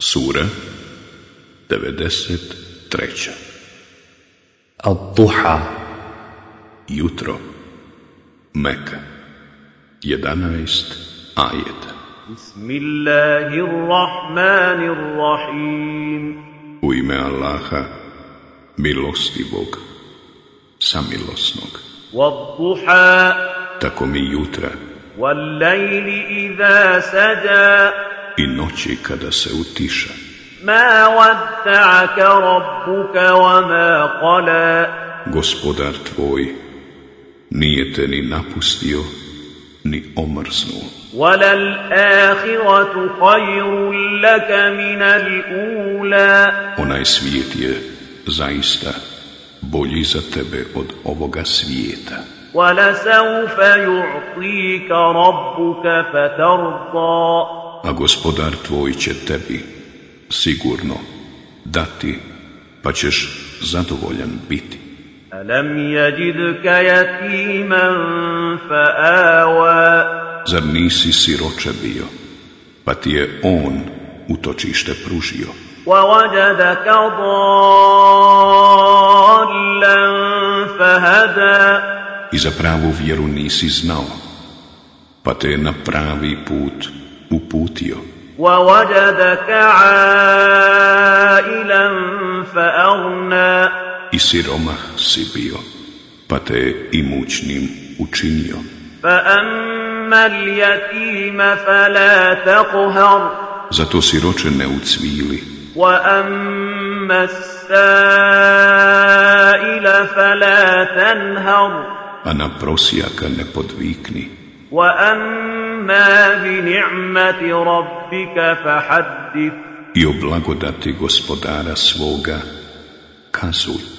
Sura 93. Al-Duha Jutro Meka 11 ajeta. Bismillahirrahmanirrahim. U ime Allaha milostivog samilosnog. Wadduha. Tako mi jutra. Wal-layli idha saja i noći kada se utiša Ma wadda'aka rabbuka wa ma qala Gospodar tvoj nije te ni napustio ni omrznuo وَلَلْآخِرَةُ خَيْرٌ لَكَ مِنَ الْأُولَى Onaj svijet je zaista bolji za tebe od ovoga svijeta. وَلَسَوْفَ يُعْطِيكَ رَبُّكَ فَتَرْضَى A gospodar tvoj će tebi sigurno dati, pa ćeš zadovoljan biti. أَلَمْ يَجِدْكَ يَتِيمًا فَآوَى Zar nisi siroče bio, pa ti je on utočište pružio وَوَجَدَكَ ضَالًّا فَهَدَى i za pravu vjeru nisi znao, pa te je na pravi put uputio وَوَجَدَكَ عَائِلًا فَأَغْنَى i siromah si bio, pa te je imućnim učinio. فَأَمَّا الْيَتِيمَ فَلَا تَقْهَرْ Zato siroče ne ucvili, وَأَمَّا السَّائِلَ فَلَا تَنْهَرْ a na prosjaka ne podvikni. وَأَمَّا بِنِعْمَةِ رَبِّكَ فَحَدِّثْ. يُبْلَغُدَتِ غُسْبُدَارَ سْوُوغَ كَسُوْتْ